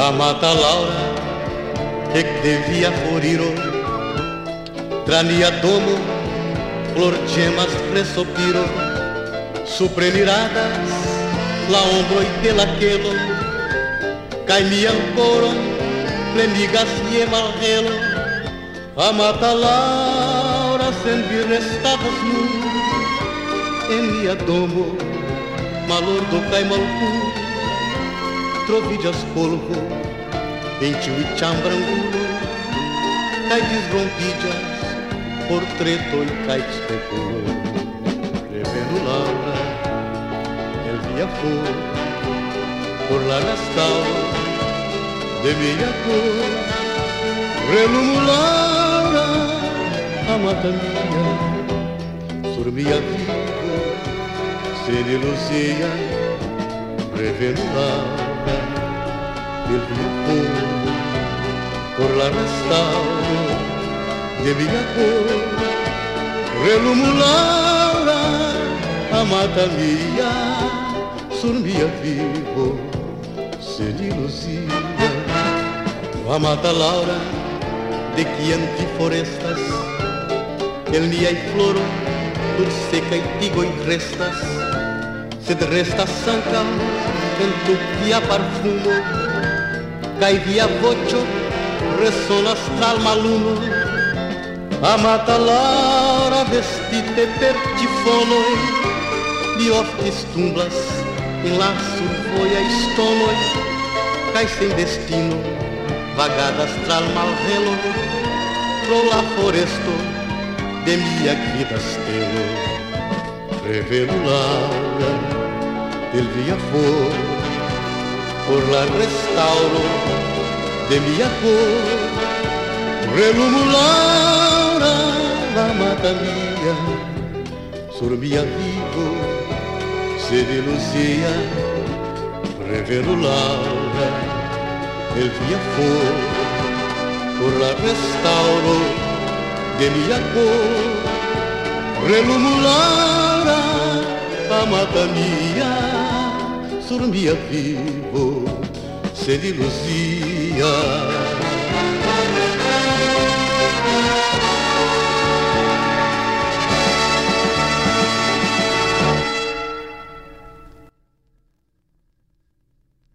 Amata Laura che devia foriro Trania domo flor gemas presopiro. Supreniradas la ombro y pelaquelo Caimi ancora plemigas y malgelo Amata Laura sen restadas nu. En mia domo malor do caimalcu trovilhas polvo, pentil e chambrangulo, cai desrompidas, portreto e cai especulo. Revendo Laura, el via flor, por la gastal, de minha cor, relumo Laura, amata minha, surmia viva, se luzia, revendo Laura del viejo por la restauro de Villacor relumulada amata mia surmia vivo se diluzia amata Laura de Chianti florestas el nia y floro dur seca y tigo y restas. Se de restas sanca en tu pia parfumo cai via vocio, resona astral maluno, amata Laura vestite per tifonoi, di oftis tumblas, in laço voia estonoi, cai sem destino, vagada astral malvelo, pro la foresto, de mia vida stelo, revelo Laura, del via for, por la restauro de mi cor. Relumo Laura, la mata mía, surmia vivo, se diluzia, revelo Laura, el via for, por la restauro de mi cor. Relumo Laura, la mata mía, dormia vivo, se diluzia.